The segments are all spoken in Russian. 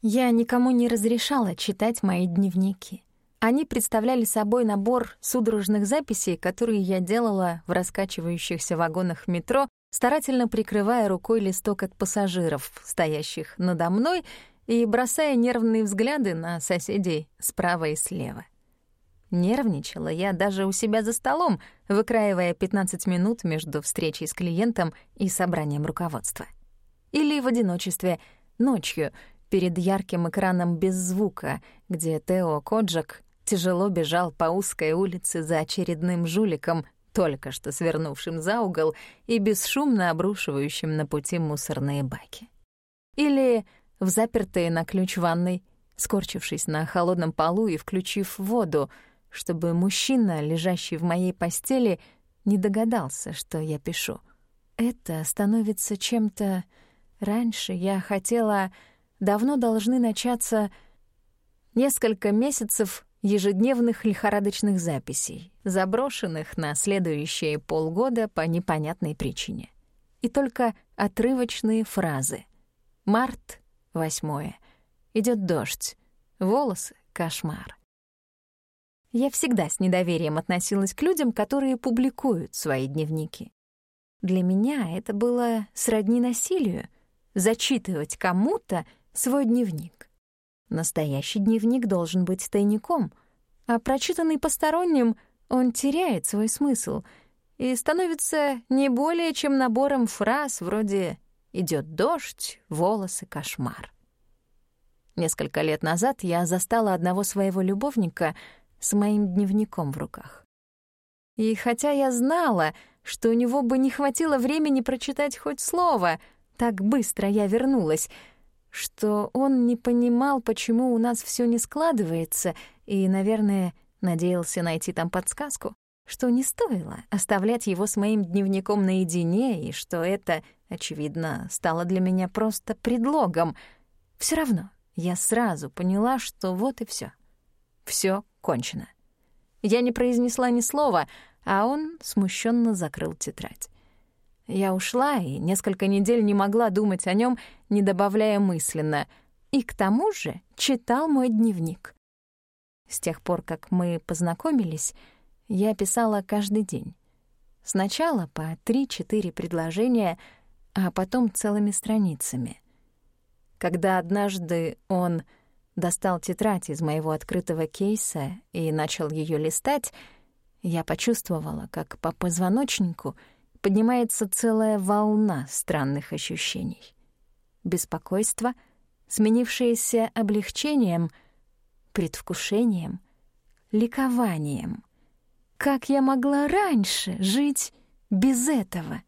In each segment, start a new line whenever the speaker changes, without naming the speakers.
Я никому не разрешала читать мои дневники. Они представляли собой набор судорожных записей, которые я делала в раскачивающихся вагонах метро, старательно прикрывая рукой листок от пассажиров, стоящих надо мной, и бросая нервные взгляды на соседей справа и слева. Нервничала я даже у себя за столом, выкраивая 15 минут между встречей с клиентом и собранием руководства. Или в одиночестве, ночью, перед ярким экраном без звука, где Тео Коджак тяжело бежал по узкой улице за очередным жуликом, только что свернувшим за угол и бесшумно обрушивающим на пути мусорные баки. Или в запертые на ключ ванной, скорчившись на холодном полу и включив воду, чтобы мужчина, лежащий в моей постели, не догадался, что я пишу. Это становится чем-то... Раньше я хотела... Давно должны начаться несколько месяцев ежедневных лихорадочных записей, заброшенных на следующие полгода по непонятной причине. И только отрывочные фразы. Март, восьмое. Идет дождь. Волосы — кошмар. Я всегда с недоверием относилась к людям, которые публикуют свои дневники. Для меня это было сродни насилию — зачитывать кому-то свой дневник. Настоящий дневник должен быть тайником, а прочитанный посторонним он теряет свой смысл и становится не более чем набором фраз вроде «идет дождь», «волосы», «кошмар». Несколько лет назад я застала одного своего любовника с моим дневником в руках. И хотя я знала, что у него бы не хватило времени прочитать хоть слово, так быстро я вернулась — что он не понимал, почему у нас все не складывается, и, наверное, надеялся найти там подсказку, что не стоило оставлять его с моим дневником наедине, и что это, очевидно, стало для меня просто предлогом. Все равно я сразу поняла, что вот и все. Все кончено. Я не произнесла ни слова, а он смущенно закрыл тетрадь. Я ушла и несколько недель не могла думать о нем, не добавляя мысленно. И к тому же читал мой дневник. С тех пор, как мы познакомились, я писала каждый день. Сначала по три-четыре предложения, а потом целыми страницами. Когда однажды он достал тетрадь из моего открытого кейса и начал ее листать, я почувствовала, как по позвоночнику — поднимается целая волна странных ощущений. Беспокойство, сменившееся облегчением, предвкушением, ликованием. Как я могла раньше жить без этого?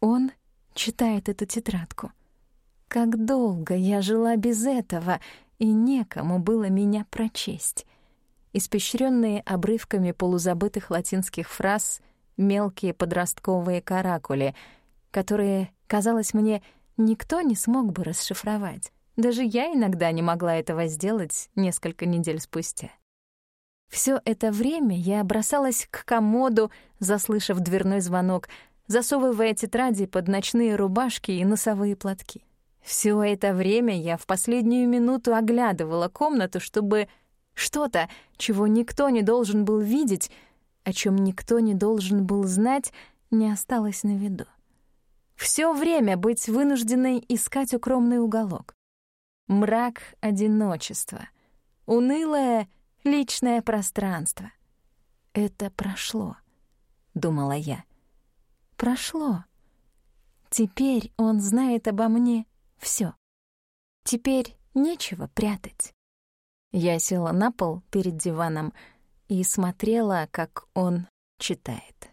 Он читает эту тетрадку. Как долго я жила без этого, и некому было меня прочесть. Испещренные обрывками полузабытых латинских фраз — мелкие подростковые каракули, которые, казалось мне, никто не смог бы расшифровать. Даже я иногда не могла этого сделать несколько недель спустя. Все это время я бросалась к комоду, заслышав дверной звонок, засовывая тетради под ночные рубашки и носовые платки. Все это время я в последнюю минуту оглядывала комнату, чтобы что-то, чего никто не должен был видеть, о чем никто не должен был знать, не осталось на виду. Все время быть вынужденной искать укромный уголок. Мрак одиночества, унылое личное пространство. Это прошло, думала я. Прошло. Теперь он знает обо мне все. Теперь нечего прятать. Я села на пол перед диваном, и смотрела, как он читает.